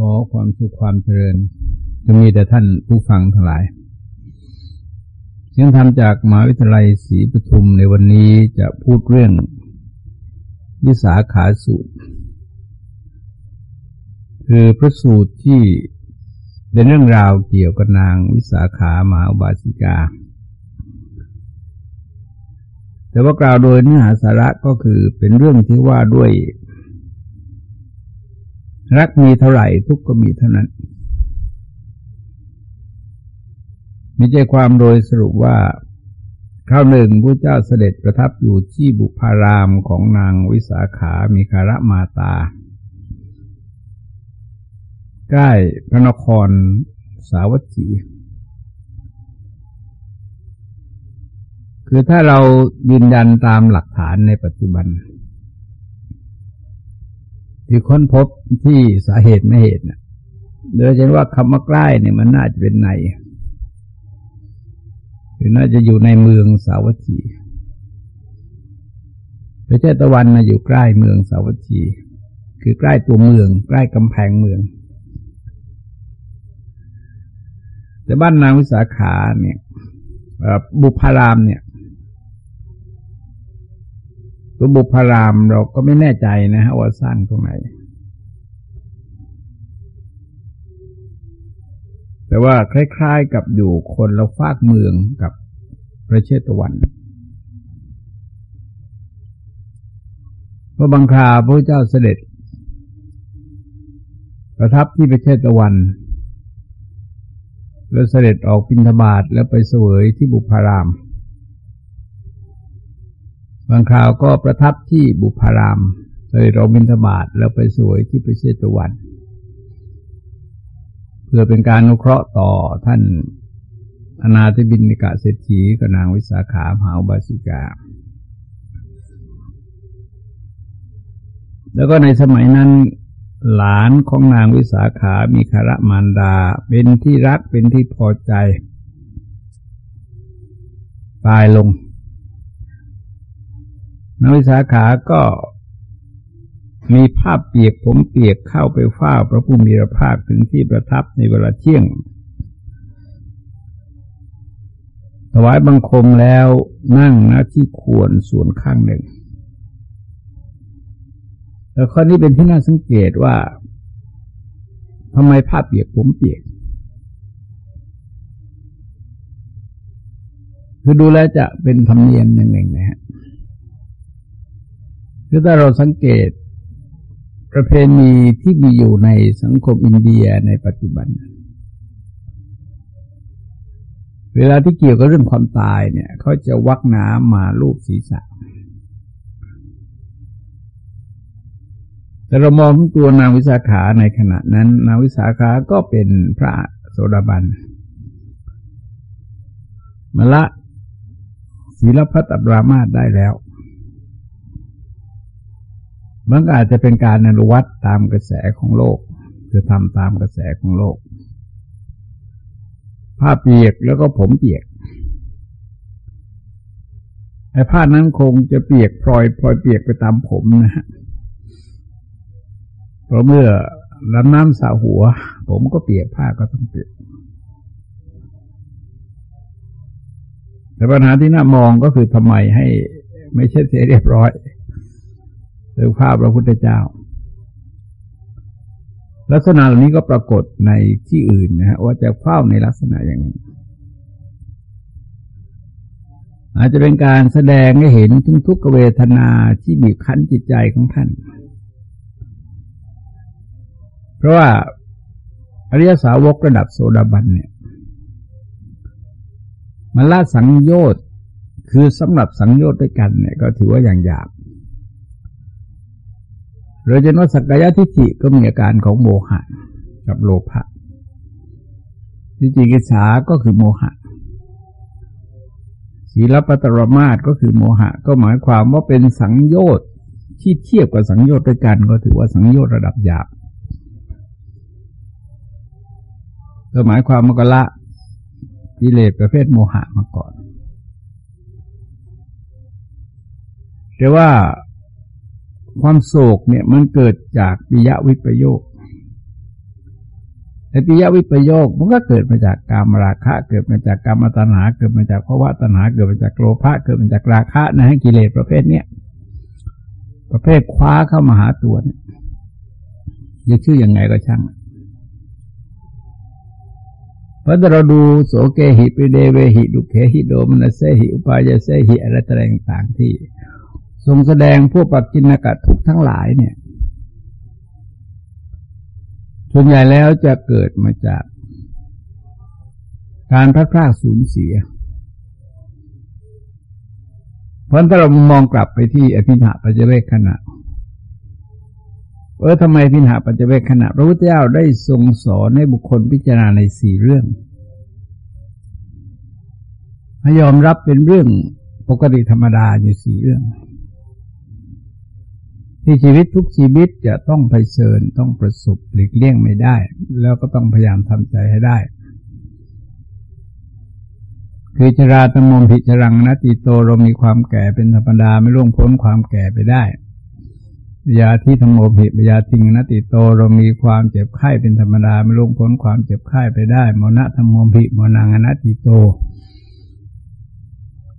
ขอความสุขความเจริญ จะมีแต่ท่านผู้ฟังทั้งหลาย เสียงธรรมจากมหาวิทยาลัยศรีปทุมในวันนี้จะพูดเรื่องวิสาขาสูตร คือพระสูตรที่เป็นเรื่องราวเกี่ยวกับนางวิสาขามหาบาสิกา แต่ว่ากล่าวโดยเนื้อหาสาระก็คือเป็นเรื่องที่ว่าด้วย รักมีเท่าไหร่ทุกก็มีเท่านั้นมีใจความโดยสรุปว่าคราวหนึ่งพระเจ้าเสด็จประทับอยู่ที่บุพารามของนางวิสาขามีคารมาตา ใกล้พระนครสาวัตถีคือถ้าเรายืนยันตามหลักฐานในปัจจุบัน คือค้นพบที่สาเหตุไม่เหตุนะโดยเฉพาะคำว่าใกล้เนี่ยมันน่าจะเป็นในคือน่าจะอยู่ในเมืองสาวัตถีประเทศตะวันนะอยู่ใกล้เมืองสาวัตถี คือใกล้ตัวเมือง ใกล้กำแพงเมือง แต่บ้านนางวิสาขาเนี่ยบุพารามเนี่ย ตัวบุพารามเราก็ไม่แน่ใจนะฮะว่าสร้างตรงไหน แต่ว่าคล้ายๆกับอยู่คนละฟากเมืองกับพระเชตวันพระบังคาพระเจ้าเสด็จ ประทับที่ประเชตะวัน แล้วเสด็จออกปินทบาทแล้วไปเสวยที่บุพาราม บางคราวก็ประทับที่บุพารามเลยเราบินทบาทแล้วไปสวยที่ประเชตวัน เพื่อเป็นการนุเคราะห์ต่อท่านอนาถบินิกะเศรษฐีกับนางวิสาขามหาบาสิกา แล้วก็ในสมัยนั้นหลานของนางวิสาขามีคารมารดา เป็นที่รักเป็นที่พอใจ ตายลง นวิสาขาก็มีภาพเปียกผมเปียกเข้าไปเฝ้าพระผู้มีพระภาคถึงที่ประทับในเวลาเที่ยง ถวายบังคมแล้วนั่งณที่ควรส่วนข้างหนึ่งแต่ข้อนี้เป็นที่น่าสังเกตว่าทำไมภาพเปียกผมเปียก คือดูแลจะเป็นธรรมเนียมย่างหนึ่งนะฮะ คือถ้าเราสังเกตประเพณีที่มีอยู่ในสังคมอินเดียในปัจจุบัน เวลาที่เกี่ยวกับเรื่องความตายเนี่ยเขาจะวักน้ำมาลูบศีรษะ แต่เรามองตัวนางวิสาขาในขณะนั้น นางวิสาขาก็เป็นพระโสดาบันมละศีลพัตตบรามาตได้แล้ว มันก็อาจจะเป็นการอนุวัตตามกระแสของโลก คือทำตามกระแสของโลก ผ้าเปียกแล้วก็ผมเปียกไอ้ผ้านั้นคงจะเปียกพลอยพลอยเปียกไปตามผมนะฮะเพราะเมื่อน้ำน้ำสาหัว ผมก็เปียกผ้าก็ต้องเปียก แต่ปัญหาที่น่ามองก็คือทำไมให้ไม่ใช่เสียเรียบร้อย หรือภาพพระพุทธเจ้า ลักษณะเหล่านี้ก็ปรากฏในที่อื่นนะฮะว่าจะเฝ้าในลักษณะอย่างนี้อาจจะเป็นการแสดงให้เห็นทุกทุกเวทนาที่บีบคั้นจิตใจของท่าน เพราะว่าอริยสาวกระดับโสดาบันเนี่ยมันละสังโยชน์คือสำหรับสังโยชน์ด้วยกันเนี่ยก็ถือว่าอย่างหยาบ โดยเฉพาสักกายทิฏฐิก็มีอาการของโมหะ กับโลภะวิจิกิจฉาก็คือโมหะศีลปัตรมาตก็คือโมหะ ก็หมายความว่าเป็นสังโยชน์ที่เทียบกับสังโยชน์ด้วยกันก็ถือว่าสังโยชน์ระดับหยาบก็หมายความมกละกิเลสประเภทโมหะมาก่อน แต่ว่า ความโศกเนี่ยมันเกิดจากปิยวิปโยคแต่ปิยวิปโยคมันก็เกิดมาจากกามราคะ เกิดมาจากกามตัณหา เกิดมาจากภาวะตัณหา เกิดมาจากโลภะเกิดมาจากราคะนะฮะกิเลสประเภทเนี้ยประเภทคว้าเข้ามาหาตัวเนี่ยจะชื่ออยังไงก็ช่างเพราะเราดูโสเกหิปิเดเวหิดุเขหิโดมนัสเซหิอุปายเสหิอะไรต่างๆที่ ทรงแสดงพวกปัจจินกะทุกทั้งหลายเนี่ย ส่วนใหญ่แล้วจะเกิดมาจาก การพลาดพลาดสูญเสีย เพราะถ้าเรามองกลับไปที่อภิญหาปัจเจเวกขณะเออทำไมพิญหาปัจเจเวกขณะ พระพุทธเจ้าได้ทรงสอนให้บุคคลพิจารณาในสี่เรื่องให้ยอมรับเป็นเรื่องปกติธรรมดาอยู่สี่เรื่อง ที่ชีวิตทุกชีวิตจะต้องเผชิญต้องประสบหลีกเลี่ยงไม่ได้ แล้วก็ต้องพยายามทำใจให้ได้ คือชราตมมพิจรังนติโตเรามีความแก่เป็นธรรมดาไม่ล่วงพ้นความแก่ไปได้ยาที่ธรรมโมภิยาทิงนติโตเรามีความเจ็บไข้เป็นธรรมดาไม่ล่วงพ้นความเจ็บไข้ไปได้มณธรรมโมภิมนังนติโต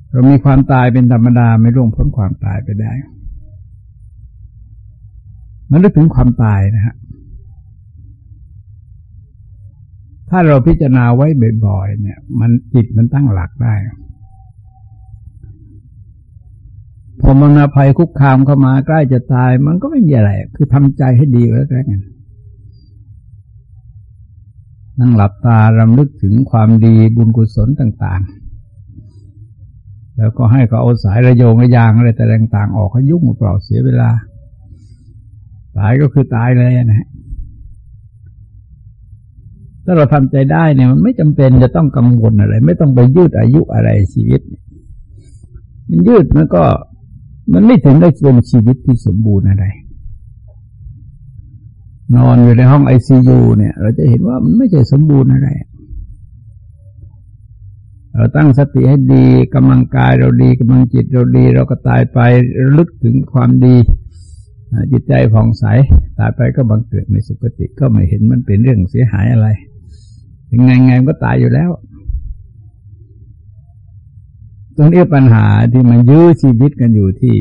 เรามีความตายเป็นธรรมดาไม่ล่วงพ้นความตายไปได้ มันนึกถึงความตายนะฮะถ้าเราพิจารณาไว้บ่อยๆเนี่ย มันจิตมันตั้งหลักได้ พอมันอภัยคุกคามเข้ามาใกล้จะตาย มันก็ไม่มีอะไร คือทำใจให้ดีไว้แล้วกันนั่งหลับตารำลึกถึงความดีบุญกุศลต่าง ๆ แล้วก็ให้เขาเอาสายระโยงระยางอะไรแต่ต่างๆออกให้ยุ่งเปล่าเสียเวลา ตายก็คือตายเลยนะฮะถ้าเราทำใจได้เนี่ยมันไม่จำเป็นจะต้องกังวลอะไร ไม่ต้องไปยืดอายุอะไรชีวิต มันยืดมันก็ มันไม่ถึงได้เป็นชีวิตที่สมบูรณ์อะไร นอนอยู่ในห้องไอซียูเนี่ย เราจะเห็นว่ามันไม่ใช่สมบูรณ์อะไรเราตั้งสติให้ดีกำลังกายเราดีกำลังจิตเราดี เราก็ตายไปลึกถึงความดี จิตใจผ่องใสตายไปก็บังเกิดในสุคติก็ไม่เห็นมันเป็นเรื่องเสียหายอะไรยังไงไงก็ตายอยู่แล้วตรงนี้ปัญหาที่มันยื้อชีวิตกันอยู่ที่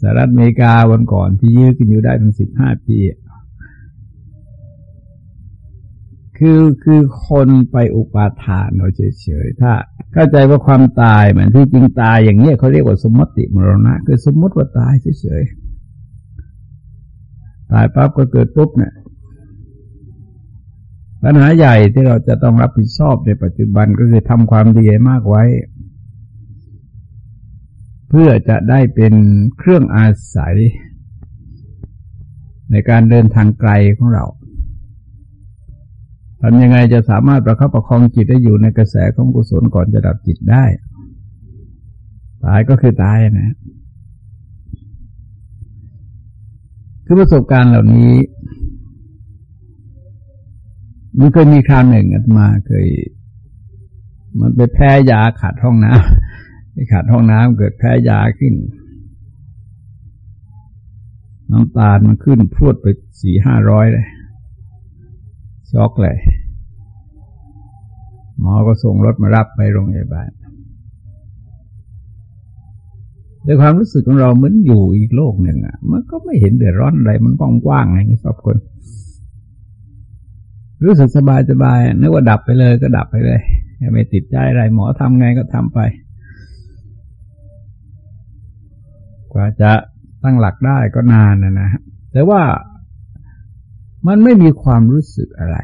สหรัฐอเมริกาวันก่อนที่ยื้อกันอยู่ได้ถึงสิบห้าปี คือคือคนไปอุปาทานเราเฉยๆถ้า เข้าใจว่าความตายมันที่จริงตายอย่างนี้เขาเรียกว่าสมมติมรณะ คือสมมติว่าตายเฉยๆ ตายปั๊บก็เกิดปุ๊บเนี่ยปัญหาใหญ่ที่เราจะต้องรับผิดชอบในปัจจุบันก็คือทำความดีมากไว้ เพื่อจะได้เป็นเครื่องอาศัย ในการเดินทางไกลของเราทำยังไงจะสามารถประคับประคองจิตได้อยู่ในกระแสของกุศลก่อนจะดับจิตได้ ตายก็คือตายนะ คือประสบการณ์เหล่านี้ มันเคยมีคราวหนึ่งอาตมาเคย มันไปแพ้ยาขาดห้องน้ำไปขาดห้องน้ำเกิดแพ้ยาขึ้น น้ำตาลมันขึ้นพรวดไปสี่ห้าร้อยเลยช็อกเลยหมอก็ส่งรถมารับไปโรงพยาบาล แต่ความรู้สึกของเราเหมือนอยู่อีกโลกหนึ่งอะ มันก็ไม่เห็นเดือดร้อนอะไร มันกว้างๆอย่างนี้สอบคน รู้สึกสบายสบายนึกว่าดับไปเลยก็ดับไปเลยไม่ติดใจอะไรหมอทำไงก็ทำไป กว่าจะตั้งหลักได้ก็นานนะนะแต่ว่ามันไม่มีความรู้สึกอะไร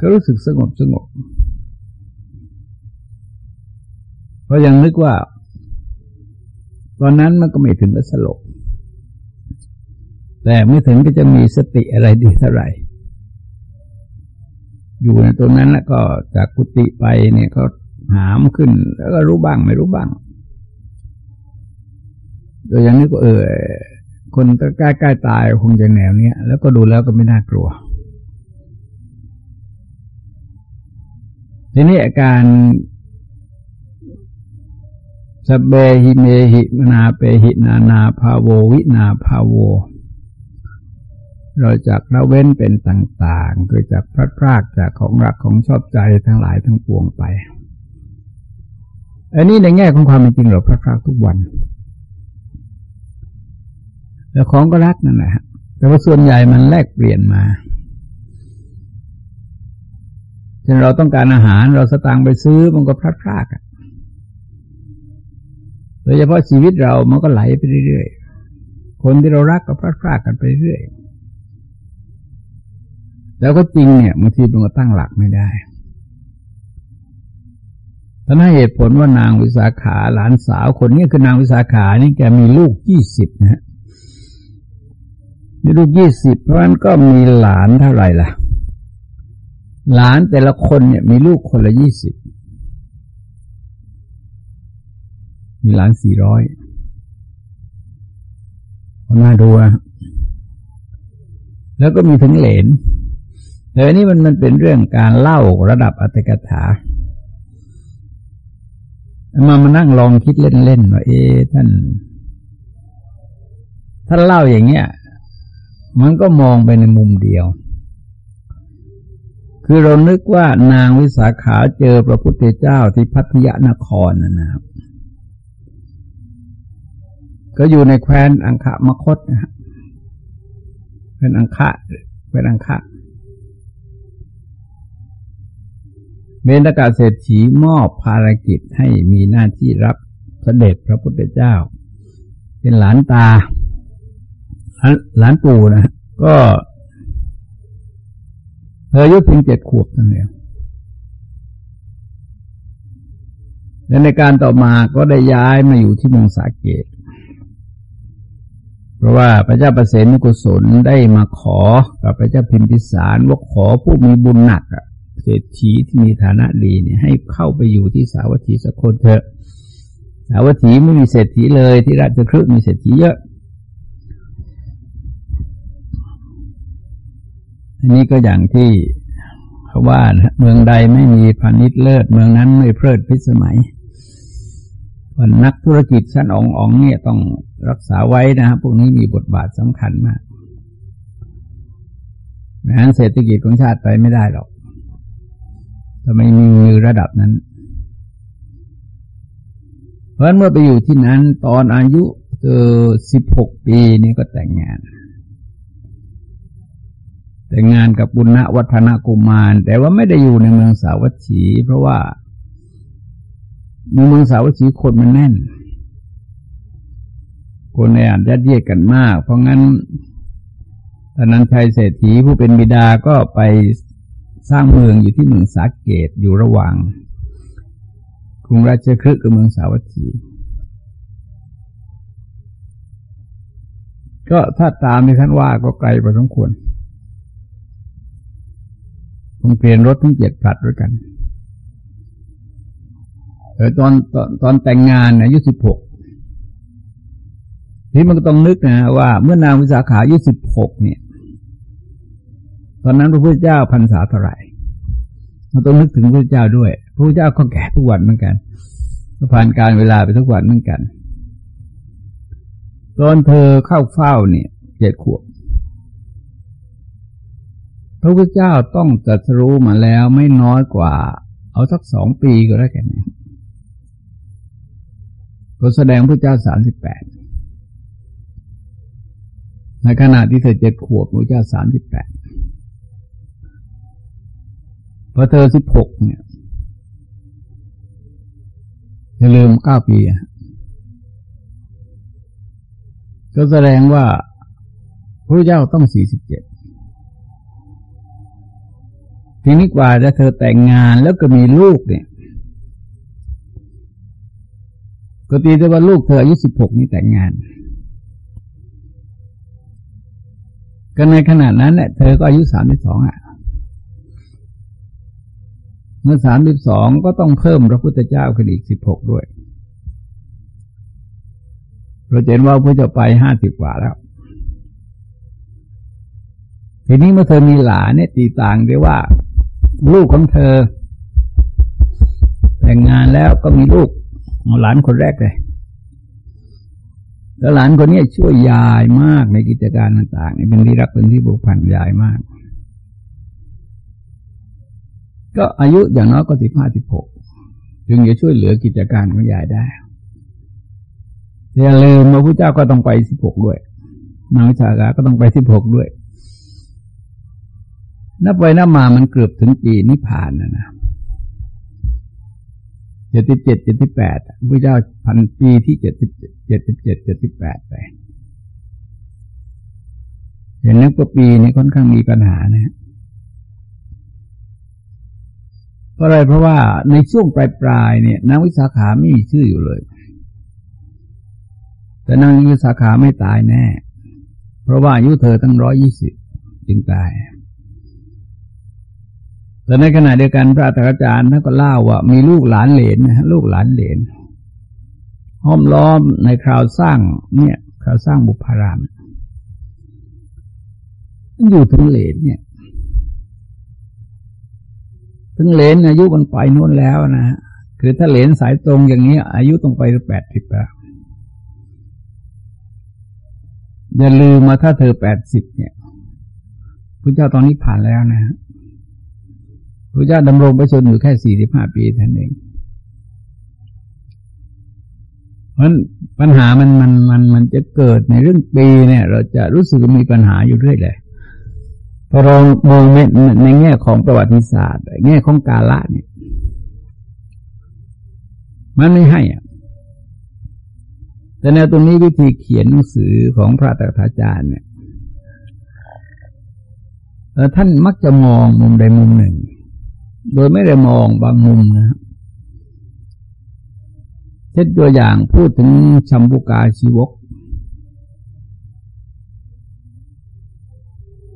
ก็รู้สึกสงบสงบ เพราะยังนึกว่า ตอนนั้นมันก็ไม่ถึงกับสลบ แต่ไม่ถึงก็จะมีสติอะไรดีเท่าไหร่ อยู่ในตรงนั้นแล้วก็จากกุฏิไปเนี่ยก็หามขึ้น แล้วก็รู้บ้างไม่รู้บ้าง โดยย่างนี้ก็เออคนใกล้ใกล้ตายคงจะแนวเนี้ยแล้วก็ดูแล้วก็ไม่น่ากลัว ทีนี้อาการ สเบหิเมหิมนาเปหินานาภาโววินาภาโว เราจากละเว้นเป็นต่างๆเกิดจากพลัดพรากจากของรักของชอบใจทั้งหลายทั้งปวงไป อันนี้ในแง่ของความเป็นจริงเราพลัดพรากทุกวันแต่ของก็รักนั่นแหละแต่ว่าส่วนใหญ่มันแลกเปลี่ยนมาเช่นเราต้องการอาหารเราสตางค์ไปซื้อมันก็พลัดพรากอะ โดยเฉพาะชีวิตเรามันก็ไหลไปเรื่อยๆ คนที่เรารักก็พลัดพรากกันไปเรื่อย แล้วก็จริงเนี่ยบางทีมันก็ตั้งหลักไม่ได้ท่านให้เหตุผลว่านางวิสาขาหลานสาวคนนี้คือนางวิสาขานี่แกมีลูกยี่สิบนะฮะมีลูกยี่สิบเพราะนั้นก็มีหลานเท่าไหร่ล่ะ หลานแต่ละคนเนี่ยมีลูกคนละยี่สิบ มีหลานสี่ร้อยคนมาดูอะแล้วก็มีถึงเหลนแต่อันนี้มันมันเป็นเรื่องการเล่าระดับอัตถกถามามานั่งลองคิดเล่นๆว่าเอ๊ท่านท่านเล่าอย่างเงี้ย มันก็มองไปในมุมเดียว คือเรานึกว่านางวิสาขาเจอพระพุทธเจ้าที่พัทยานครนะครับ ก็อยู่ในแคว้นอังคะมคตนะฮะเป็นอังคะเป็นอังคะเบญตกาเศรษฐีมอบภารกิจให้มีหน้าที่รับเสด็จพระพุทธเจ้า เป็นหลานตา หลานปู่นะก็เธออายุเพียงเจ็ดขวบนั่นเองและในการต่อมาก็ได้ย้ายมาอยู่ที่เมืองสาเกต ราะว่าพระเจ้าประเสนกุศลได้มาขอกับพระเจ้าพิมพิสารว่าขอผู้มีบุญหนักอะเศรษฐีที่มีฐานะดีเนี่ยให้เข้าไปอยู่ที่สาวัตถีสักคนเถอะ สาวัตถีไม่มีเศรษฐีเลยที่ราชครึกมีเศรษฐีเยอะ อันนี้ก็อย่างที่เขาว่าเมืองใดไม่มีพาณิชย์เลิศ เมืองนั้นไม่เพลิดพิสมัยวันนักธุรกิจชั้นององเนี่ยต้อง รักษาไว้นะพวกนี้มีบทบาทสำคัญมากแม้นเศรษฐกิจของชาติไปไม่ได้หรอกถ้าไม่มีระดับนั้น เพราะเมื่อไปอยู่ที่นั้น ตอนอายุเออสิบหกปีนี่ก็แต่งงาน แต่งงานกับบุญณวัฒนกุมาร แต่ว่าไม่ได้อยู่ในเมืองสาวัตถี เพราะว่าในเมืองสาวัตถีคนมันแน่น คนในอ่านยัดเยียดกันมาก เพราะงั้นตอนนั้นชัยเศรษฐีผู้เป็นบิดาก็ไปสร้างเมืองอยู่ที่เมืองสาเกตอยู่ระหว่างกรุงราชคฤห์กับเมืองสาวัตถี ก็ถ้าตามที่ท่านว่าก็ไกลพอสมควรต้องเปลี่ยนรถทั้งเจ็ดผลัดด้วยกันเออตอนตอนตอนแต่งงานอายุสิบหก ที่มันก็ต้องนึกนะว่าเมื่อนางวิสาขาอายุสิบหกเนี่ย ตอนนั้นพระพุทธเจ้าพรรษาเท่าไหร่เราต้องนึกถึงพระพุทธเจ้าด้วย พระพุทธเจ้าก็แก่ทุกวันเหมือนกันก็ผ่านการเวลาไปทุกวันเหมือนกัน ตอนเธอเข้าเฝ้าเนี่ยเจ็ดขวบพระพุทธเจ้าต้องตรัสรู้มาแล้วไม่น้อยกว่า เอาสักสองปีก็ได้แค่นี้ก็แสดงพระเจ้าสามสิบแปด ในขณะที่เธอเจ็ดขวบพระเจ้าสามสิบแปดพอเธอสิบหกเนี่ยจะลืมเก้าปีก็แสดงว่าพระเจ้าต้องสี่สิบเจ็ดทีนี้กว่าจะเธอแต่งงานแล้วก็มีลูกเนี่ย ก็ตีได้ว่าลูกเธออายุสิบหกนี่แต่งงาน ก็ในขณะนั้นเนี่ยเธอก็อายุสามสิบสองอะ เมื่อสามสิบสองก็ต้องเพิ่มพระพุทธเจ้าขึ้นอีกสิบหกด้วยเราเห็นว่าพระจะไปห้าสิบกว่าแล้วทีนี้เมื่อเธอมีหลานเนี่ยตีต่างด้วว่า ลูกของเธอ แต่งงานแล้วก็มีลูกหลานคนแรกเลย แล้วหลานคนนี้ช่วยยายมากในกิจการต่างๆเป็นที่รักเป็นที่บุพันยายมาก ก็อายุอย่างน้อยก็สิบห้าสิบหกจึงจะช่วยเหลือกิจการของยายได้อย่าลืมว่าพระเจ้าก็ต้องไปสิบหกด้วยนางวิสาขาก็ต้องไปสิบหกด้วย นับไปนับมามันเกือบถึงปีนิพพานนะนะ เจ็ดสิบเจ็ดเจ็ดสิบแปดพระเจ้าพันปีที่เจ็ดสิบเจ็ดสิบเจ็ดเจ็ดสิบแปดไปเห็นนักปีนี้ค่อนข้างมีปัญหานะเพราะอะไรเพราะว่าในช่วงปลายปลายเนี่ยนางวิสาขาไม่มีชื่ออยู่เลย แต่นางวิสาขาไม่ตายแน่ เพราะว่าอายุเธอตั้งร้อยยี่สิบจึงตาย แต่ในขณะเดียวกันพระอาจารย์ท่านก็เล่าว่า มีลูกหลานเหลนนะลูกหลานเหลนห้อมล้อมในคราวสร้างเนี่ยคราวสร้างบุพารามอยู่ถึงเหลนเนี่ย ถึงเหลนอายุมันไปโน้นแล้วนะคือถ้าเหลนสายตรงอย่างนี้ อายุต้องไปแปดสิบแล้วอย่าลืมมาถ้าเธอแปดสิบเนี่ยพระเจ้าตอนนี้ผ่านแล้วนะ พระเจ้าดำรงประชนอยู่แค่สี่สิบห้าปีเท่านั้นเองเพราะปัญหามันมันมันมันจะเกิดในเรื่องปีเนี่ย เราจะรู้สึกมีปัญหาอยู่เรื่อยเลยพอเรามองในในแง่ของประวัติศาสตร์ แง่ของกาละเนี่ย มันไม่ให้อะแต่ในตรงนี้วิธีเขียนหนังสือของพระตถาจารย์เนี่ยท่านมักจะมองมุมใดมุมหนึ่ง โดยไม่ได้มองบางมุมนะเช่นตัวอย่างพูดถึงชัมบุกาชีวก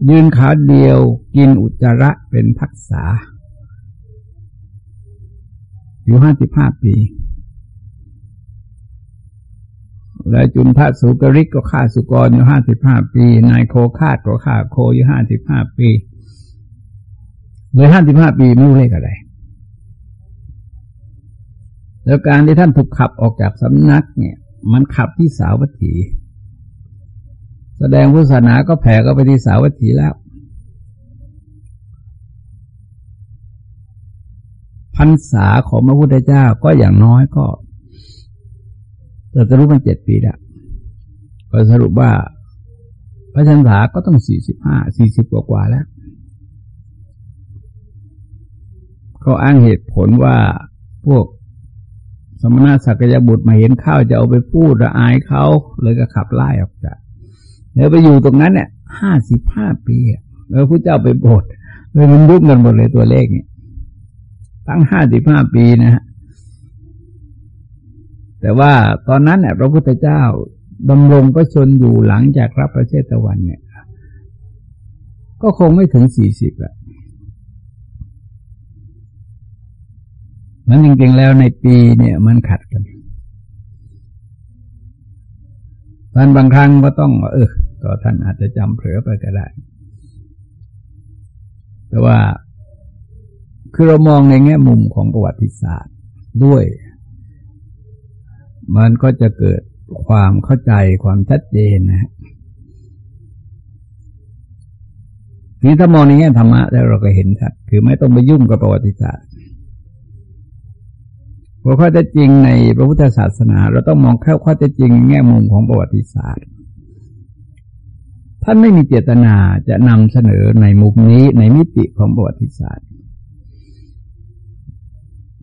ยืนขาเดียวกินอุจจาระเป็นพักษา อยู่ห้าสิบห้าปี แล้วจุนทสุกริกก็ฆ่าสุกรอยู่ห้าสิบห้าปี นายโคคาดก็ฆ่าโคอยู่ห้าสิบห้าปี เลยห้าสิบห้าปีไม่รู้เลขอะไร แล้วการที่ท่านถูกขับออกจากสำนักเนี่ย มันขับที่สาวัตถี แสดงพุทธศาสนาก็แผ่ก็ไปที่สาวัตถีแล้วพรรษาของพระพุทธเจ้าก็อย่างน้อยก็แต่จะรู้มันเจ็ดปีแล้วก็สรุปว่าพระชันษาก็ต้องสี่สิบห้าสี่สิบกว่าแล้ว ก็อ้างเหตุผลว่าพวกสมณะสักยบุตรมาเห็นข้าวจะเอาไปพูดระอายเขาเลยก็ขับไล่ออกจาก แล้วไปอยู่ตรงนั้นเนี่ยห้าสิบห้าปีแล้วพระเจ้าไปโบสถ์เลยมันยุ่งกันหมดเลยตัวเลขนี่ตั้งห้าสิบห้าปีนะฮะแต่ว่าตอนนั้นเนี่ยพระพุทธเจ้าดำรงพระชนอยู่หลังจากรับพระเชตวันเนี่ย ก็คงไม่ถึงสี่สิบอะ นั้นจริงๆแล้วในปีเนี่ยมันขัดกันท่านบางครั้งก็ต้อง เออ ก็ท่านอาจจะจำเผลอไปก็ได้ แต่ว่าคือเรามองในแง่มุมของประวัติศาสตร์ด้วย มันก็จะเกิดความเข้าใจความชัดเจนนะนี่ถ้ามองในแง่ธรรมะแล้วเราก็เห็นชัด คือไม่ต้องไปยุ่งกับประวัติศาสตร์ เพราะข้อเท็จจริงในพระพุทธศาสนา เราต้องมองแค่ข้อเท็จจริงในแง่มุมของประวัติศาสตร์ ท่านไม่มีเจตนาจะนำเสนอในมุมนี้ในมิติของประวัติศาสตร์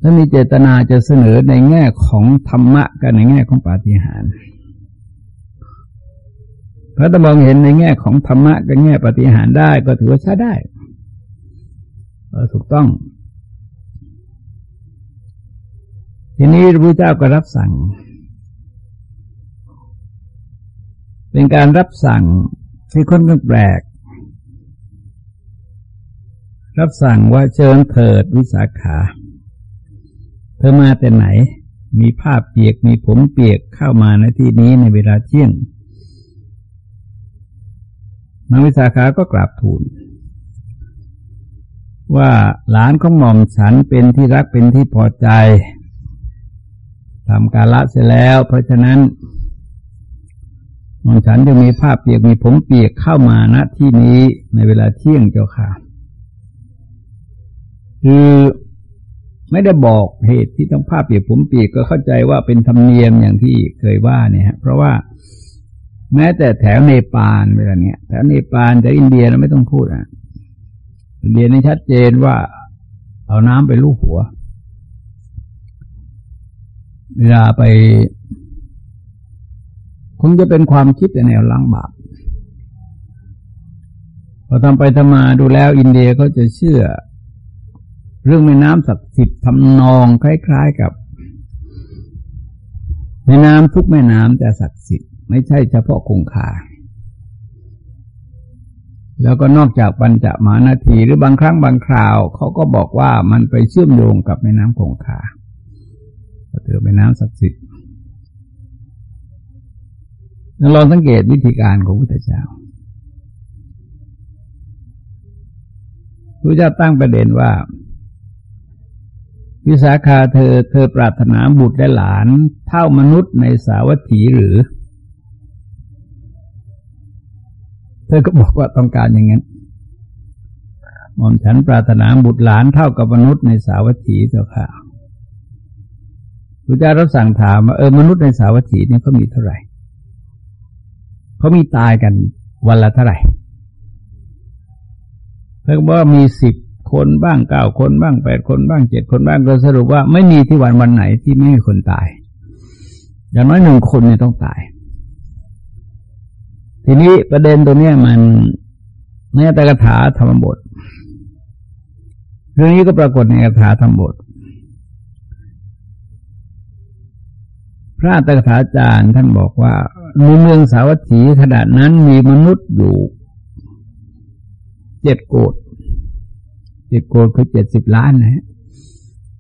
ท่านมีเจตนาจะเสนอในแง่ของธรรมะกับในแง่ของปาฏิหาริย์พระตมองเห็นในแง่ของธรรมะกับแง่ปฏิหารได้ก็ถือว่าใช้ได้ถูกต้อง ทีนี้พระพุทธเจ้าก็รับสั่ง เป็นการรับสั่งที่ค่อนข้างแปลก รับสั่งว่าเชิญเถิดวิสาขา เธอมาแต่ไหน มีผ้าเปียกมีผมเปียกเข้ามาในที่นี้ในเวลาเที่ยงนางวิสาขาก็กราบทูลว่าหลานของหม่อมฉันเป็นที่รักเป็นที่พอใจ ทำกาละเสร็จแล้ว เพราะฉะนั้นมองฉันจะมีผ้าเปียกมีผมเปียกเข้ามาณที่นี้ในเวลาเที่ยงเจ้าค่ะ คือไม่ได้บอกเหตุที่ต้องผ้าเปียกผมเปียกก็เข้าใจว่าเป็นธรรมเนียมอย่างที่เคยว่าเนี่ยเพราะว่าแม้แต่แถวเนปาลเวลาเนี้ยแถวเนปาลแต่อินเดียเราไม่ต้องพูดอะอินเดียนี่ชัดเจนว่า เอาน้ำไปลูกหัว เวลาไป คงจะเป็นความคิดในแนวล้างบาปพอทำไปทำมาดูแล้ว อินเดียก็จะเชื่อ เรื่องแม่น้ำศักดิ์สิทธิ์ทำนองคล้าย ๆกับ แม่น้ำทุกแม่น้ำจะศักดิ์สิทธิ์ไม่ใช่เฉพาะคงคาแล้วก็นอกจากปัญจมานาทีหรือบางครั้งบางคราว เขาก็บอกว่ามันไปเชื่อมโยงกับแม่น้ำคงคา ก็ถือแม่น้ำศักดิ์สิทธิ์ลองสังเกตวิธีการของพระพุทธเจ้าพระเจ้าตั้งประเด็นว่า วิสาขาเธอเธอปรารถนาบุตรและหลาน เท่ามนุษย์ในสาวัตถีหรือ เธอก็บอกว่าต้องการอย่างนั้นหม่อมฉันปรารถนาบุตรหลานเท่ากับมนุษย์ในสาวัตถีเจ้าค่ะ พระเจ้ารับสั่งถามว่าเออมนุษย์ในสาวัตถีเนี่ยเขามีเท่าไหร่เขามีตายกันวันละเท่าไหร่เพิ่งว่ามีสิบคนบ้างเก้าคนบ้างแปดคนบ้างเจ็ดคนบ้างก็สรุปว่าไม่มีที่วันวันไหนที่ไม่มีคนตาย อย่างน้อยหนึ่งคนเนี่ยต้องตาย ทีนี้ประเด็นตัวเนี้ยมันในตกถาธรรมบทเรื่องนี้ก็ปรากฏในกถาธรรมบท ระตถาจารย์ท่านบอกว่าในเมืองสาวัตถีขนาดนั้นมีมนุษย์อยู่เจ็ดโกดเจ็ดโกดคือเจ็ดสิบล้านนะฮะ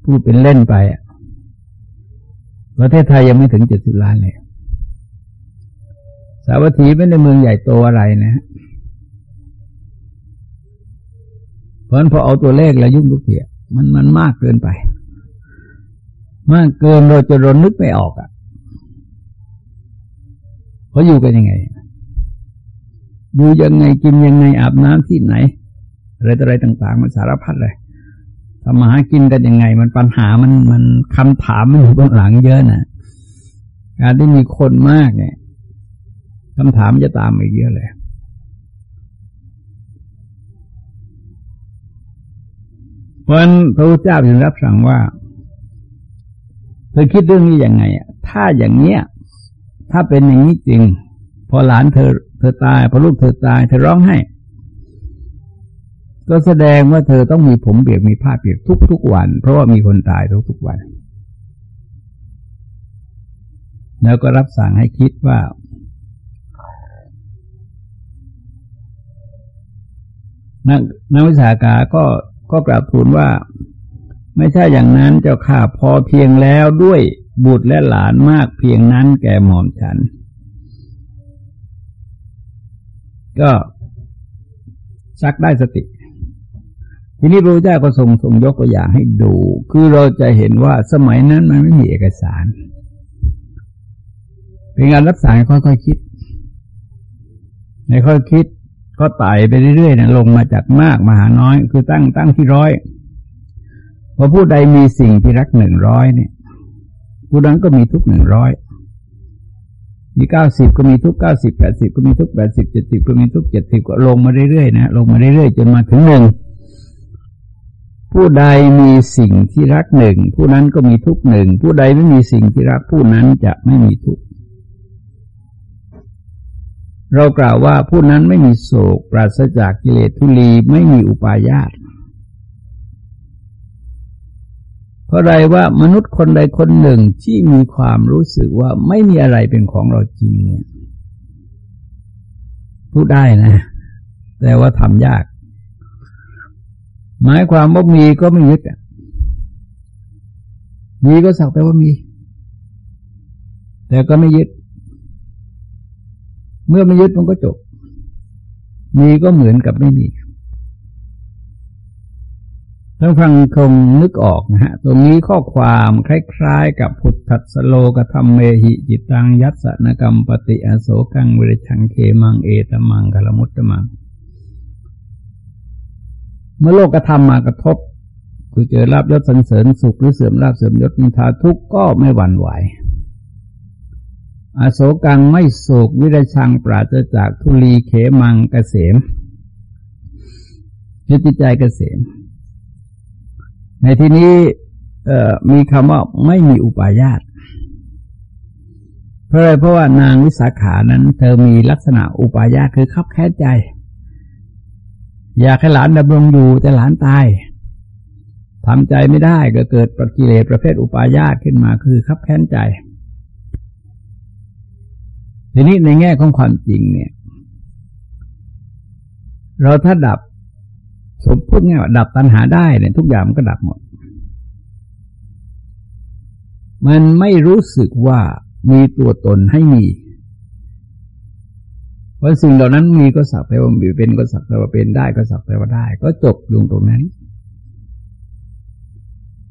พูดเป็นเล่นไปประเทศไทยยังไม่ถึงเจ็ดสิบล้านเลย สาวัตถีไม่ในเมืองใหญ่โตอะไรนะเพราะนั้นพอเอาตัวเลขแล้วยุ่งทุกเทียมันมันมากเกินไป มากเกินเราจะรนนึกไม่ออกอะ่ะ เขาอยู่กันยังไง อยู่ยังไงกินยังไงอาบน้ำที่ไหนอะไรต่ออะไรต่าง ๆ มันสารพัดเลยทำมาหากินกันยังไง มันปัญหามันมันคำถามมันอยู่เบื้องหลังเยอะนะการที่มีคนมากเนี่ยคำถามจะตามอีกเยอะเลยเพราะนั้นพระพุทธเจ้าถึงรับสั่งว่าเธอคิดเรื่องนี้ยังไงอะถ้าอย่างเนี้ย ถ้าเป็นอย่างนี้จริง พอหลานเธอ เธอตายพอลูกเธอตาย เธอร้องไห้ ก็แสดงว่าเธอต้องมีผมเปียกมีผ้าเปียกทุกทุกวัน เพราะว่ามีคนตายทุกทุกวัน แล้วก็รับสั่งให้คิดว่า นักนักวิชาการก็ก็กราบทูลว่า ไม่ใช่อย่างนั้นเจ้าข้าพอเพียงแล้วด้วย บุตรและหลานมากเพียงนั้นแก่หม่อมฉัน ก็ซักได้สติ ทีนี้พระพุทธเจ้าก็ทรงทรงยกตัวอย่างให้ดู คือเราจะเห็นว่าสมัยนั้นมันไม่มีเอกสาร เป็นงานรับสารค่อยๆคิด ในค่อยคิดก็ไต่ไปเรื่อยๆนะลงมาจากมากมาหาน้อย คือตั้งตั้งที่ร้อยพอผู้ใดมีสิ่งที่รักหนึ่งร้อยเนี่ย ผู้นั้นก็มีทุกหนึ่งร้อยมีเก้าสิบก็มีทุกเก้าสิบแปดสิบก็มีทุกแปดสิบเจ็ดสิบก็มีทุกเจ็ดสิบก็ลงมาเรื่อยๆนะลงมาเรื่อยๆจนมาถึงหนึ่งผู้ใดมีสิ่งที่รักหนึ่งผู้นั้นก็มีทุกหนึ่งผู้ใดไม่มีสิ่งที่รักผู้นั้นจะไม่มีทุกเรากล่าวว่าผู้นั้นไม่มีโศก ปราศจากกิเลสทุลีไม่มีอุปาญาตเพ ราะไรว่ามนุษย์คนใดคนหนึ่งที่มีความรู้สึกว่าไม่มีอะไรเป็นของเราจริงเนี่ยพูดได้นะ แต่ว่าทำยาก หมายความว่ามีก็ไม่ยึดมีก็สักแต่ว่ามี แต่ก็ไม่ยึด เมื่อไม่ยึดมันก็จบ มีก็เหมือนกับไม่มี ท่านฟังคงนึกออกนะฮะ ตรงนี้ข้อความคล้ายๆ กับพุทธสโลกธรรมเมหิจิตังยัตสนกรรมปฏิอโศกังวิริชังเคมังเอตมังกลมุตตมัง เมื่อโลกธรรมมากระทบ คือเจอลาบยศสันเสริญสุขหรือเสื่อมลาบเสื่อมยศนินทาทุกข์ก็ไม่หวั่นไหว อโศกังไม่โศกวิริชังปราศจากทุลีเขมังกเกษมจิตใจเกษม ในที่นี้มีคำว่าไม่มีอุปายาตเพราะอะไรเพราะว่านางวิสาขานั้น เธอมีลักษณะอุปายาตคือขับแค้นใจ อยากให้หลานดำรงอยู่แต่หลานตายทำใจไม่ได้ก็เกิดปฏิเลประเภทอุปายาตขึ้นมาคือขับแค้นใจ ทีนี้ในแง่ของความจริงเนี่ย เราถ้าดับ สมพูดง่ายว่าดับตัณหาได้เนี่ยทุกอย่างมันก็ดับหมด มันไม่รู้สึกว่ามีตัวตนให้มี เพราะสิ่งเหล่านั้นมีก็สักแต่ว่ามีเป็นก็สักแต่ว่าเป็นได้ก็สักแต่ว่าได้ ก็จบอยู่ตรงนั้น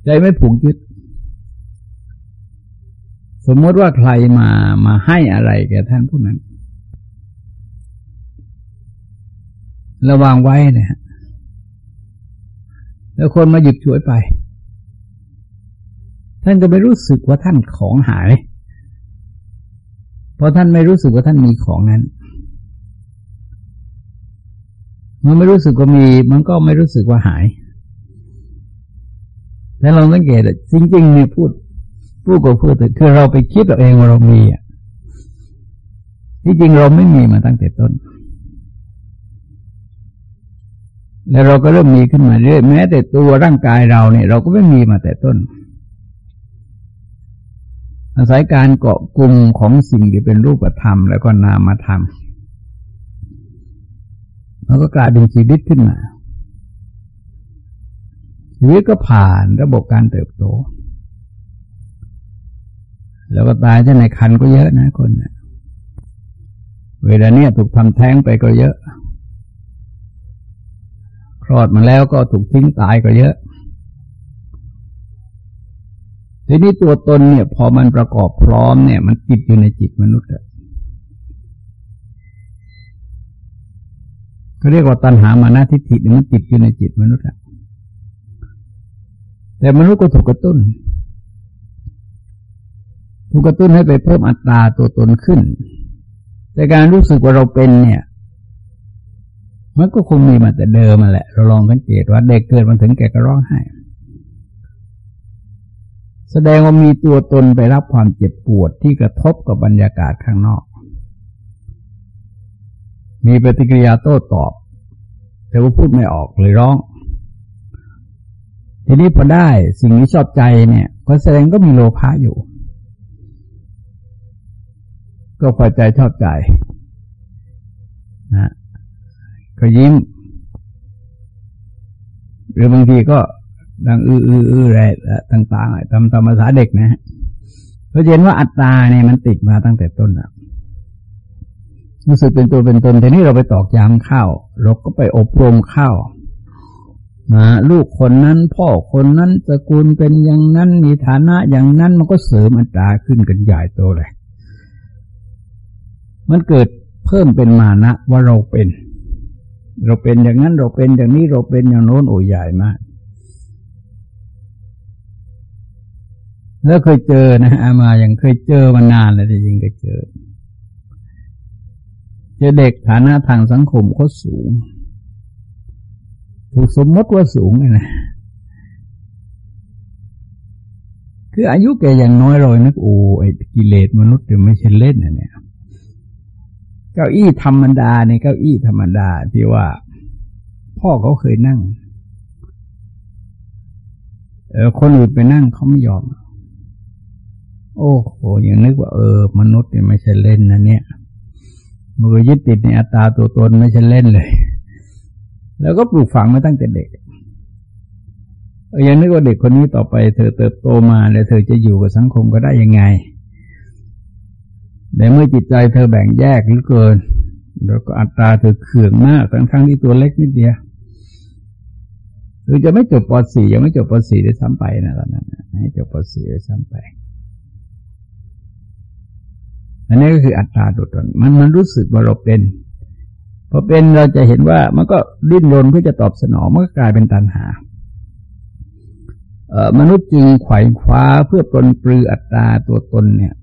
ใจไม่ผูกยึด สมมติว่าใครมามาให้อะไรแก่ท่านผู้นั้น ระวังไว้นะฮะ แล้วคนมาหยิบฉวยไป ท่านก็ไม่รู้สึกว่าท่านของหาย เพราะท่านไม่รู้สึกว่าท่านมีของนั้น มันไม่รู้สึกว่ามี มันก็ไม่รู้สึกว่าหาย แล้วเราสังเกตจริงๆเนี่ยพูดพูดก็พูดแต่คือเราไปคิดเราเองว่าเรามีอะที่จริงเราไม่มีมาตั้งแต่ต้น แล้วเราก็เริ่มมีขึ้นมาเรื่อยแม้แต่ตัวร่างกายเราเนี่ย เราก็ไม่มีมาแต่ต้น อาศัยการเกาะกลุ่มของสิ่งที่เป็นรูปธรรม แล้วก็นามธรรมมันก็กลายเป็นชีวิตขึ้นมาชีวิตก็ผ่านระบบการเติบโต แล้วก็ตายจะในคันก็เยอะนะคนนะเวลาเนี้ยถูกทำแท้งไปก็เยอะ คลอดมาแล้วก็ถูกทิ้งตายก็เยอะ ทีนี้ตัวตนเนี่ย พอมันประกอบพร้อมเนี่ย มันติดอยู่ในจิตมนุษย์เขาเรียกว่าตัณหามานาทิฏฐิมันติดอยู่ในจิตมนุษย์อะแต่มนุษย์ก็ถูกกระตุ้น ถูกกระตุ้นให้ไปเพิ่มอัตราตัวตนขึ้น แต่การรู้สึกว่าเราเป็นเนี่ย มันก็คงมีมาแต่เดิมมาแหละ เราลองสังเกตว่าเด็กเกิดมาถึงแก่ก็ร้องไห้แสดงว่ามีตัวตนไปรับความเจ็บปวดที่กระทบกับบรรยากาศข้างนอก มีปฏิกิริยาโต้ตอบ แต่ว่าพูดไม่ออกเลยร้อง ทีนี้พอได้สิ่งนี้ชอบใจเนี่ยก็แสดงก็มีโลภะอยู่ ก็พอใจชอบใจนะ ก็ยิ้ม หรือบางทีก็ดังอื้ออื้ออื้ออะไรต่างๆตามตามภาษาเด็กนะเพราะเห็นว่าอัตตาเนี่ยมันติดมาตั้งแต่ต้นแล้วรู้สึกเป็นตัวเป็นตนแต่นี้เราไปตอกย้ำเข้าเราก็ไปอบรมเข้านะลูกคนนั้น พ่อคนนั้นสกุลเป็นอย่างนั้นมีฐานะอย่างนั้นมันก็เสริมอัตราขึ้นกันใหญ่โตเลย มันเกิดเพิ่มเป็นมานะว่าเราเป็น เราเป็นอย่างนั้นเราเป็นอย่างนี้เราเป็นอย่างโน้นโอ้ใหญ่มาก แล้วเคยเจอนะอามาอย่างเคยเจอมานานแล้วจริงก็เจอ เจอเด็กฐานะทางสังคมเขาสูง ถูกสมมติว่าสูงนะคืออายุแกอย่างน้อยเลยนักโอ้ไอ้กิเลสมนุษย์จะไม่ใช่เล่นนะเนี่ย เก้าอี้ธรรมดาในเก้าอี้ธรรมดาที่ว่า พ่อเขาเคยนั่ง เออคนอื่นไปนั่งเขาไม่ยอม โอ้โหยังนึกว่าเออ มนุษย์เนี่ยไม่ใช่เล่นนะเนี่ยมือยึดติดในอัตตาตัวตนไม่ใช่เล่นเลย แล้วก็ปลูกฝังมาตั้งแต่เด็กเออยังนึกว่าเด็กคนนี้ต่อไปเธอเติบโตมาแล้วเธอจะอยู่กับสังคมก็ได้ยังไง แต่เมื่อจิตใจเธอแบ่งแยกหรือเกิน แล้วก็อัตราเธอเขื่องมากทั้งทั้งที่ตัวเล็กนิดเดียวคือจะไม่จบป .4 ยังไม่จบป .4 ได้ซ้ำไปนะตอนนั้นให้จบป .4 ได้ซ้ำไปอันนี้ก็คืออัตราตัวตนมันมันรู้สึกว่าเราเป็นพอเป็นเราจะเห็นว่ามันก็ดิ้นรนเพื่อจะตอบสนองมันก็กลายเป็นตัณหาเอ่อมนุษย์จึงไขว่คว้าเพื่อปลนปลืออัตราตัวตนเนี่ย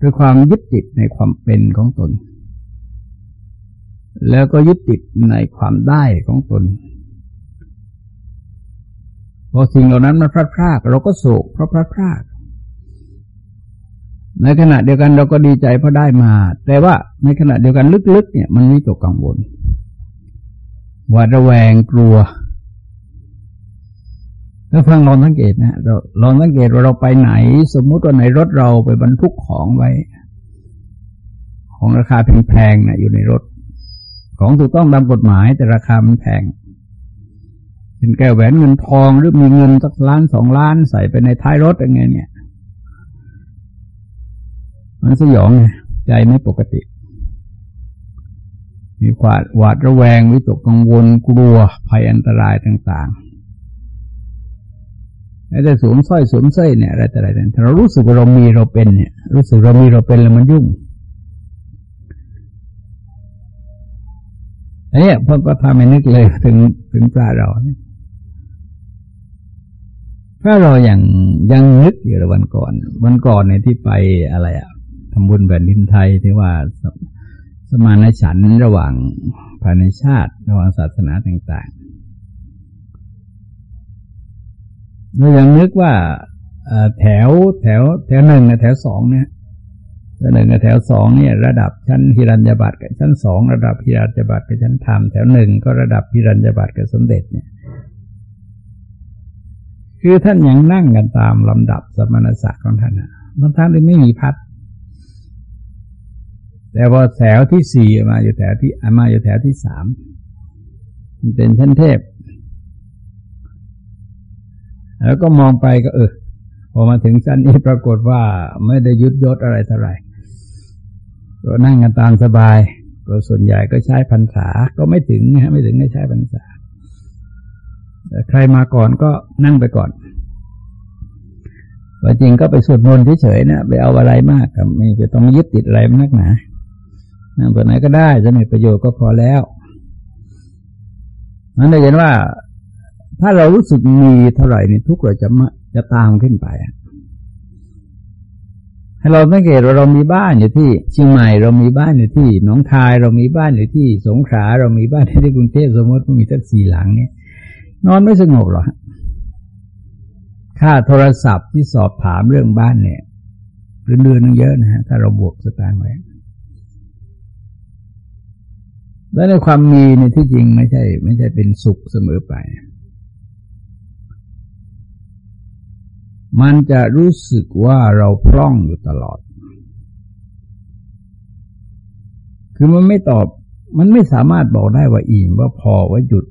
ด้วยความยึดติดในความเป็นของตน แล้วก็ยึดติดในความได้ของตนพอสิ่งเหล่านั้นมันพลาดพลาดเราก็โศกเพราะพลาดพลาดในขณะเดียวกันเราก็ดีใจเพราะได้มา แต่ว่าในขณะเดียวกันลึกๆ เนี่ยมันมีตัวกังวลหวาดระแวงกลัว ถ้าฟังลองสังเกตนะเราลองสังเกตว่าเราไปไหน สมมุติว่าในรถเราไปบรรทุกของไว้ ของราคาแพงๆนะอยู่ในรถ ของถูกต้องตามกฎหมายแต่ราคามันแพง เป็นแก้วแหวนเงินทองหรือมีเงินสักล้านสองล้านใส่ไปในท้ายรถอย่างเงี้ยเนี่ย มันสยองไงใจไม่ปกติ มีความหวาดระแวงวิตกกังวลกลัวภัยอันตรายต่าง ๆ แต่สวมสร้อยสวมสร้อยเนี่ยอะไรแต่อะไรแต่ถ้าเรารู้สึกว่าเรามีเราเป็นเนี่ย รู้สึกเรามีเราเป็นแล้วมันยุ่งอันนี้พ่อก็ทำให้นึกเลยถึงถึงปลาเราเนี่ยถ้าเราอย่างยังนึกอยู่วันก่อน วันก่อนในที่ไปอะไรอะทำบุญแผ่นดินไทยที่ว่าสมานฉันระหว่างภายในชาติ ระหว่างศาสนาต่าง ๆ เรายังนึกว่าแถวแถวแถวหนึ่งแถวสองเนี่ยแถวหนึ่งกับแถวสองเนี่ย ระดับชั้นฮิรัญญบัตรกับชั้นสองระดับฮิรัญญบัตรกับชั้นธรรมแถวหนึ่งก็ระดับฮิรัญญบัตรกับสมเด็จเนี่ย คือท่านยังนั่งกันตามลำดับสมณศักดิ์ของท่านนะบางท่านไม่มีพัด แต่พอแถวที่สี่มาอยู่แถวที่มาอยู่แถวที่สามมันเป็นชั้นเทพ แล้วก็มองไปก็เออพอมาถึงชั้นนี้ปรากฏว่าไม่ได้ยุดยศอะไรเท่าไหร่ก็นั่งกันตามสบายก็ส่วนใหญ่ก็ใช้พรรษา ก็ไม่ถึงนะไม่ถึงได้ใช้พรรษาแต่ใครมาก่อนก็นั่งไปก่อนว่าจริงก็ไปสวดมนต์เฉยๆนะไปเอาอะไรมากครับไม่จะต้องยึดติดอะไรมากหนานั่งตัวไหนก็ได้จะมีประโยชน์ก็พอแล้วนั้นได้เห็นว่า ถ้าเรารู้สึกมีเท่าไหร่นี่ทุกเราจะมาจะตามขึ้นไป ให้เราสังเกตว่าเรามีบ้านอยู่ที่เชียงใหม่เรามีบ้านอยู่ที่หนองคาย เรามีบ้านอยู่ที่สงขลาเรามีบ้านที่กรุงเทพสมมติมีตั้งสี่หลังเนี่ย นอนไม่สงบหรอกค่าโทรศัพท์ที่สอบถามเรื่องบ้านเนี่ยเดือนนึงเยอะนะฮะถ้าเราบวกสตางค์ไว้และในความมีในที่จริงไม่ใช่ ไม่ใช่เป็นสุขเสมอไป มันจะรู้สึกว่าเราพร่องอยู่ตลอด คือมันไม่ตอบ มันไม่สามารถบอกได้ว่าอิ่มว่าพอว่าหยุด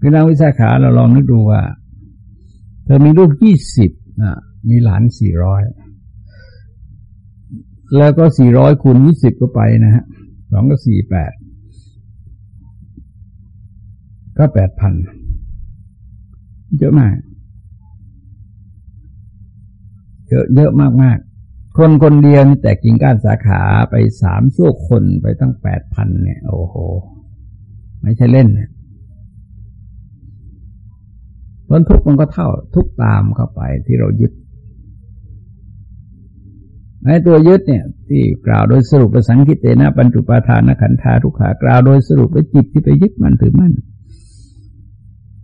คือนางวิสาขาเราลองนึกดูว่า เธอมีลูกยี่สิบนะมีหลานสี่ร้อยแล้วก็สี่ร้อยคูณยี่สิบก็ไปนะฮะสองก็สี่แปดก็แปดพัน เยอะมาก เยอะเยอะมากมากคนคนเดียวนี่แต่กิ่งก้านสาขาไปสามชั่วคนไปตั้งแปดพันเนี่ย โอ้โห ไม่ใช่เล่นนะผลทุกมันก็เท่าทุกตามเข้าไปที่เรายึดในตัวยึดเนี่ย ที่กล่าวโดยสรุปประสังคิเตนะปัญจุปาทานขันธาทุกขากล่าวโดยสรุปว่าจิตที่ไปยึดมันถือมั่น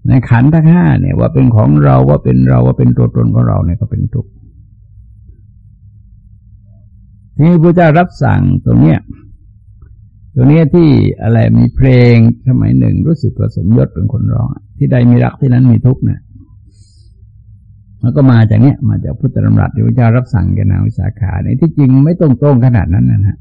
ในขันทั้งห้าเนี่ยว่าเป็นของเราว่าเป็นเราว่าเป็นตัวตนของเราเนี่ยก็เป็นทุกข์ที่พระเจ้ารับสั่งตรงเนี้ยตรงนี้ยที่อะไรมีเพลงสมัยหนึ่งรู้สึกว่าสมยศเป็นคนร้องที่ใดมีรักที่นั้นมีทุกข์เนี่ยมันก็มาจากเนี้ยมาจากพุทธธรรมรัตที่พระเจ้ารับสั่งแกนาวิสาขาในที่จริงไม่ตรงตรงขนาดนั้นนะฮะ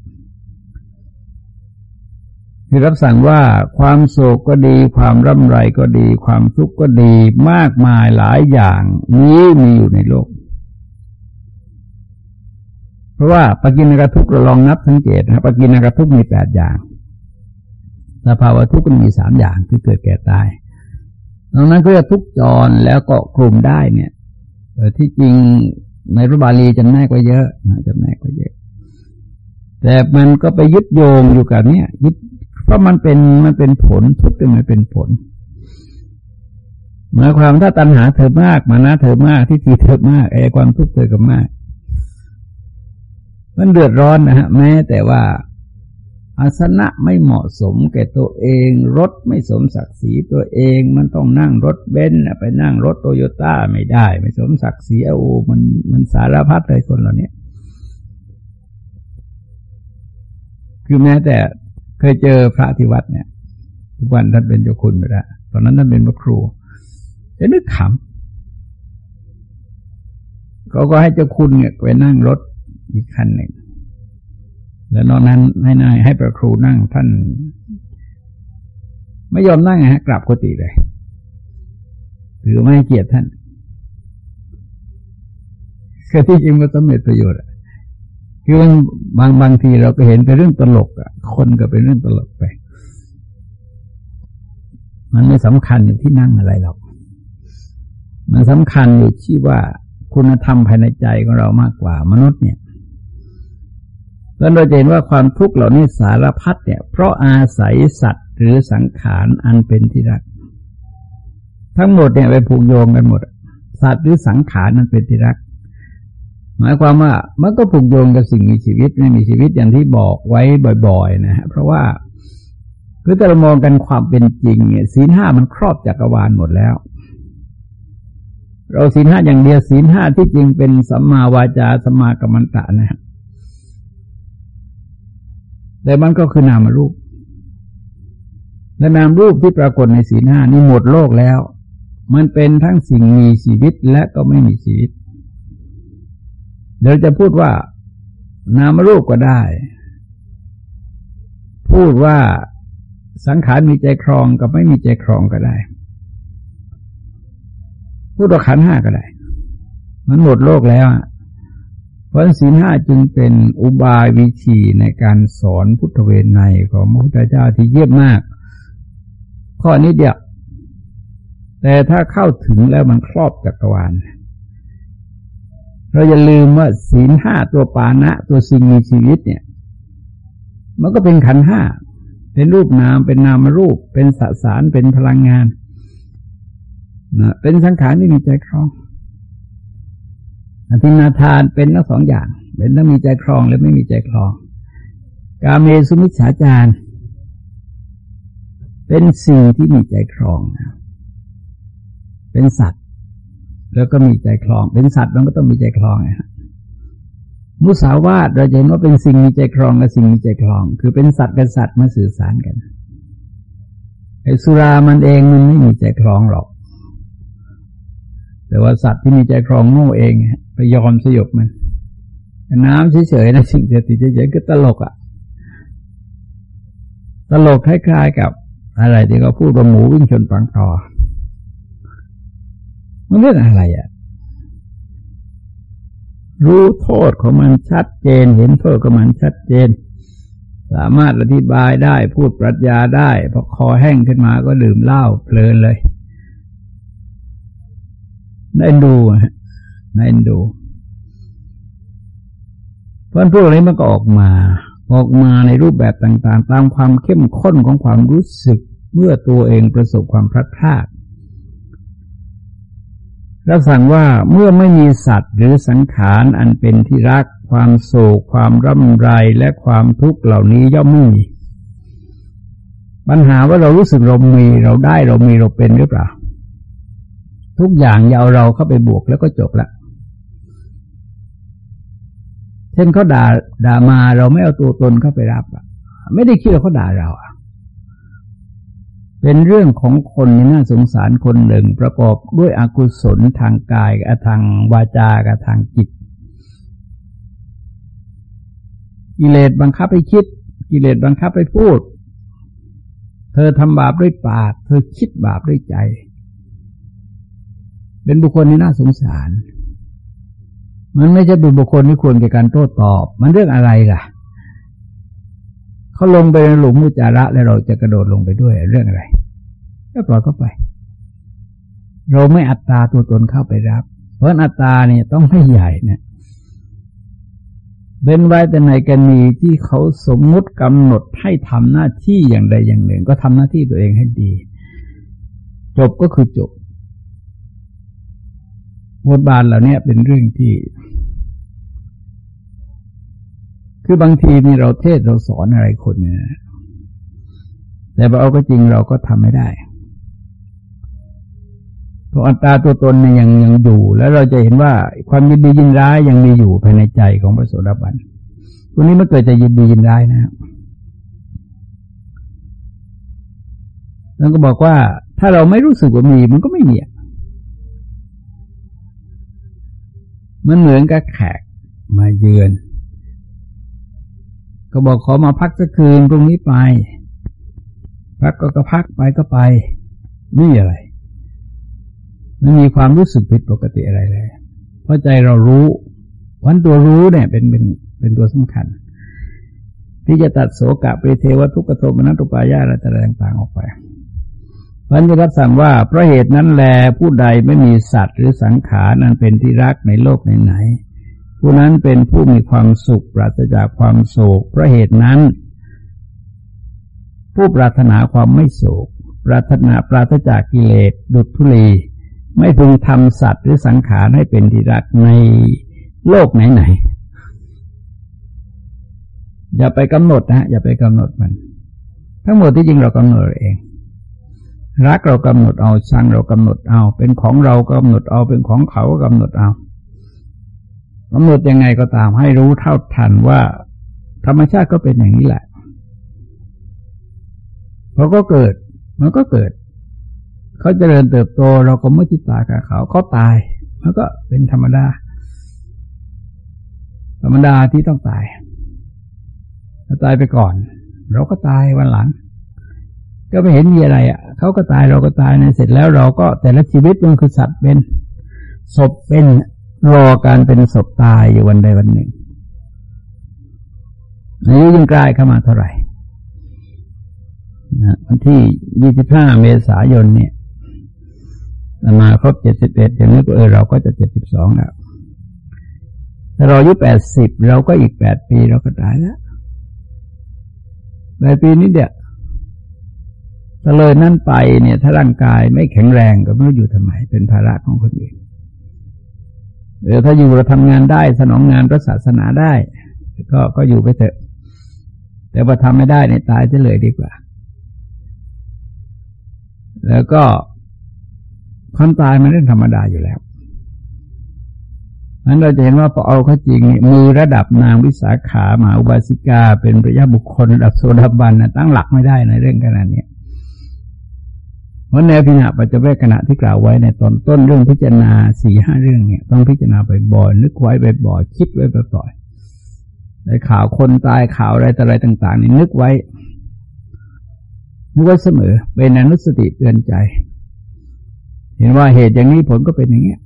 ที่รับสั่งว่าความโศกก็ดี ความร่ำไรก็ดี ความทุกข์ก็ดีมากมายหลายอย่างนี้มีอยู่ในโลก เพราะว่าปกินกทุกเราลองนับสังเกตนะปกินกทุกมีแปดอย่างสภาวะทุกข์มันมีสามอย่างที่เกิดแก่ตายดังนั้นก็จะทุกจรแล้วก็กลุ่มได้เนี่ยที่จริงในพรุบาลีจะแนกไว้เยอะนะจะแนกไว้เยอะ แต่มันก็ไปยึดโยงอยู่กับเนี่ยยึด เพราะมันเป็นมันเป็นผลทุกข์ที่มันเป็นผลหมายความถ้าตัณหาเธอมากมานะเธอมากที่จีเธอมากไอ้ความทุกข์เธอก็มาก มันเดือดร้อนนะฮะ แม้แต่ว่าอาสนะไม่เหมาะสมแก่ตัวเอง รถไม่สมศักดิ์ศรีตัวเอง มันต้องนั่งรถเบนซ์ไปนั่งรถโตโยต้าไม่ได้ ไม่สมศักดิ์ศรีโอ้มันมันสารพัดเลยคนเหล่านี้คือแม้แต่ เคยเจอพระที่วัดเนี่ย ทุกวันท่านเป็นเจ้าคุณไปแล้วตอนนั้นท่านเป็นพระครูจะนึกขำเขาก็ให้เจ้าคุณเนี่ยไปนั่งรถอีกคันหนึ่งแล้วนอกนั้นให้นายให้ประครูนั่งท่าน ไม่ยอมนั่งฮะกลับกุฏิเลยถือไม่ให้เกียรติท่านคือที่จริงมันสำเร็จประโยชน์ คือมันบางบางทีเราก็เห็นเป็นเรื่องตลกอะ คนก็เป็นเรื่องตลกไป มันไม่สำคัญอยู่ที่นั่งอะไรหรอก มันสำคัญอยู่ที่ว่าคุณธรรมภายในใจของเรามากกว่ามนุษย์เนี่ยแล้วเราเห็นว่าความทุกข์เหล่านี้สารพัดเนี่ย เพราะอาศัยสัตว์หรือสังขารอันเป็นที่รัก ทั้งหมดเนี่ยไปผูกโยงกันหมด สัตว์หรือสังขารนั้นเป็นที่รัก หมายความว่ามันก็ผูกโยงกับสิ่งมีชีวิตไม่มีชีวิตอย่างที่บอกไว้บ่อยๆนะฮะเพราะว่าคือถ้าเรามองกันความเป็นจริงเนี่ยศีลห้ามันครอบจักรวาลหมดแล้ว เราศีลห้าอย่างเดียวศีลห้าที่จริงเป็นสัมมาวาจาสัมมากัมมันตะนะฮะแต่มันก็คือนามรูปและนามรูปที่ปรากฏในสีหน้านี่หมดโลกแล้ว มันเป็นทั้งสิ่งมีชีวิตและก็ไม่มีชีวิต เดี๋ยวจะพูดว่า นามรูปก็ได้ พูดว่าสังขารมีใจครองกับไม่มีใจครองก็ได้ พูดว่าขันห้าก็ได้ มันหมดโลกแล้วเพราะศีลห้าจึงเป็นอุบายวิธีในการสอนพุทธเวทในของพระพุทธเจ้าที่เยี่ยมมาก ข้อนี้เดียวแต่ถ้าเข้าถึงแล้วมันครอบจักรวาล เราอย่าลืมว่าศีลห้าตัวปานะตัวสิ่งมีชีวิตเนี่ย มันก็เป็นขันห้าเป็นรูปนามเป็นนามรูป เป็นสสารเป็นพลังงานนะเป็นสังขารที่มีใจครองอธินาทานเป็นทั้งสองอย่าง เป็นทั้งมีใจครองและไม่มีใจครอง กาเมสุมิชฌาจารเป็นสิ่งที่มีใจครอง เป็นสัตว์ แล้วก็มีใจคลอง เป็นสัตว์มันก็ต้องมีใจคลองไงฮะมุสาวาทเราจะเห็นว่าเป็นสิ่งมีใจครองและสิ่งมีใจคลอง คือเป็นสัตว์กับสัตว์มาสื่อสารกันไอ้สุรามันเองมันไม่มีใจคลองหรอก แต่ว่าสัตว์ที่มีใจครองโง่เองไปยอมสยบมันน้ำเฉยๆนะสิ่งเดียวติดเฉยๆก็ตลกอะ่ะ ตลกคล้ายๆกับอะไรที่เขาพูดว่าหมูวิ่งชนปังตอ มันเรื่องอะไรอะ่ะ รู้โทษของมันชัดเจน เห็นโทษของมันชัดเจน สามารถอธิบายได้พูดปรัชญาได้พอคอแห้งขึ้นมาก็ดื่มเหล้าเพลินเลยนายดูนายดู เพราะพวกนี้มันก็ออกมา ออกมาในรูปแบบต่าง ๆ ตามความเข้มข้นของความรู้สึก เมื่อตัวเองประสบความพลัดพราก รับสั่งว่าเมื่อไม่มีสัตว์หรือสังขารอันเป็นที่รัก ความโศกความร่ำไรและความทุกข์เหล่านี้ย่อมไม่มีปัญหาว่าเรารู้สึกเรามีเราได้เรามีเราเป็นหรือเปล่า ทุกอย่างอย่าเอาเราเข้าไปบวกแล้วก็จบละเช่นเขาด่าด่ามาเราไม่เอาตัวตนเข้าไปรับอะไม่ได้คิดว่าเขาด่าเราอะ เป็นเรื่องของคนน่าสงสารคนหนึ่งประกอบด้วยอกุศลทางกายกับทางวาจากับทางจิต กิเลสบังคับให้คิด กิเลสบังคับให้พูด เธอทำบาปด้วยปาก เธอคิดบาปด้วยใจ เป็นบุคคลที่น่าสงสาร มันไม่ใช่เป็นบุคคลที่ควรแก่การโต้ตอบ มันเรื่องอะไรล่ะ เขาลงไปในหลุมมุจาระแล้วเราจะกระโดดลงไปด้วยเรื่องอะไรก็ปล่อยเข้าไป เราไม่อัตตาตัวตนเข้าไปรับ เพราะอัตตาเนี่ยต้องไม่ใหญ่เนี่ยเป็นไว้แต่ไหนกันมีที่เขาสมมุติกำหนดให้ทำหน้าที่อย่างใดอย่างหนึ่ง ก็ทำหน้าที่ตัวเองให้ดี จบก็คือจบบทบาทเหล่านี้เป็นเรื่องที่ คือบางทีนี่เราเทศเราสอนอะไรคนเนี่ยแต่พอเอาก็จริงเราก็ทำไม่ได้เพราะอัตตาตัวตนเนี่ยยังยังอยู่ แล้วเราจะเห็นว่าความยินดียินร้ายยังมีอยู่ภายในใจของพระโสดาบันตัวนี้มันเกิดจะยินดียินร้ายนะครับแล้วก็บอกว่าถ้าเราไม่รู้สึกว่ามีมันก็ไม่มีมันเหมือนกับแขกมาเยือน ก็บอกขอมาพักสักคืนตรงนี้ไป พักก็ก็พักไปก็ไปไม่มีอะไรไม่มีความรู้สึกผิดปกติอะไรเลย เพราะใจเรารู้วันตัวรู้เนี่ย เป็นเป็นเป็นตัวสำคัญ ที่จะตัดโสกะเปเทวทุกขโทมนัตุปายาอะไรต่างๆออกไปพันจะรับสั่งว่าเพราะเหตุนั้นแลผู้ใดไม่มีสัตว์หรือสังขารนั้นเป็นที่รักในโลกไหน ผู้นั้นเป็นผู้มีความสุขปราศจากความโศกเพราะเหตุนั้น ผู้ปรารถนาความไม่โศก ปรารถนาปราศจากกิเลสดุจทุลีไม่พึงทำสัตว์หรือสังขารให้เป็นที่รักในโลกไหนๆอย่าไปกำหนดนะอย่าไปกำหนดมัน ทั้งหมดที่จริงเรากำหนดเองรักเรากำหนดเอาชังเรากำหนดเอา เป็นของเรากำหนดเอาเป็นของเขาก็กำหนดเอา กำหนดยังไงก็ตามให้รู้เท่าทันว่า ธรรมชาติก็เป็นอย่างนี้แหละพอก็เกิด มันก็เกิด เขาจเจริญเติบโต เราก็ไม่ติดตากับเขาเขาตาย มันก็เป็นธรรมดา ธรรมดาที่ต้องตายถ้าตายไปก่อน เราก็ตายวันหลัง ก็ไม่เห็นมีอะไรอะเขาก็ตายเราก็ตายในเสร็จแล้วเราก็แต่ละชีวิตมันคือสัตว์เป็นศพเป็น รอการเป็นศพตายอยู่วันใดวันหนึ่งอายุยิ่งใกล้เข้ามาเท่าไหร่นะวันที่ยี่สิบห้าเมษายนเนี่ยมาครบเจ็ดสิบเอ็ดอย่างนี้ก็เออเราก็จะเจ็ดสิบสองแล้วถ้าเราอายุแปดสิบเราก็อีกแปดปีเราก็ตายแล้วแปดปีนี้เดียวถ้าเลยนั่นไปเนี่ย ถ้าร่างกายไม่แข็งแรงก็ไม่รู้อยู่ทำไม เป็นภาระของคนอื่น เออถ้าอยู่เราทำงานได้สนองงานพระศาสนาได้ ก็ก็อยู่ไปเถอะ แต่ว่าทำไม่ได้เนี่ยตายจะเลยดีกว่า แล้วก็ความตายมันเรื่องธรรมดาอยู่แล้วนั้นเราจะเห็นว่าพอเอาเข้าจริงมือระดับนางวิสาขาหมาอุบาสิกา เป็นระยะบุคคลระดับโซดาบันนะตั้งหลักไม่ได้ในเรื่องขนาดนี้ เพราะในวพิณาปัจจุบันขณะที่กล่าวไว้ในตอนต้นเรื่องพิจารณาสี่ห้าเรื่องเนี่ยต้องพิจารณาบ่อยๆนึกไว้บ่อยๆคิดไว้บ่อยๆในข่าวคนตายข่าวอะไรต่ออะไรต่างๆนี่นึกไว้นึกไว้เสมอเป็นอนุสติเตือนใจ เห็นว่าเหตุอย่างนี้ผลก็เป็นอย่างเนี้ย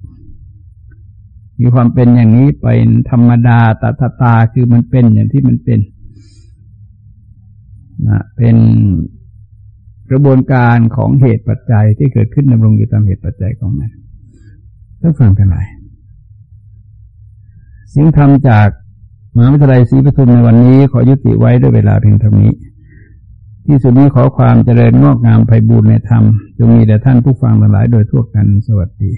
มีความเป็นอย่างนี้เป็นธรรมดาตาตาคือมันเป็นอย่างที่มันเป็นนะเป็น กระบวนการของเหตุปัจจัยที่เกิดขึ้นดำรงอยู่ตามเหตุปัจจัยของมันต้องฟังกันหน่อยสิ่งทำจากมหาวิทยาลัยศรีปทุมในวันนี้ขอยุติไว้ด้วยเวลาเพียงเท่านี้ ที่สุดนี้ขอความเจริญงอกงามไพบูรณ์ในธรรมจงมีแด่ท่านผู้ฟังหลายโดยทั่วกันสวัสดี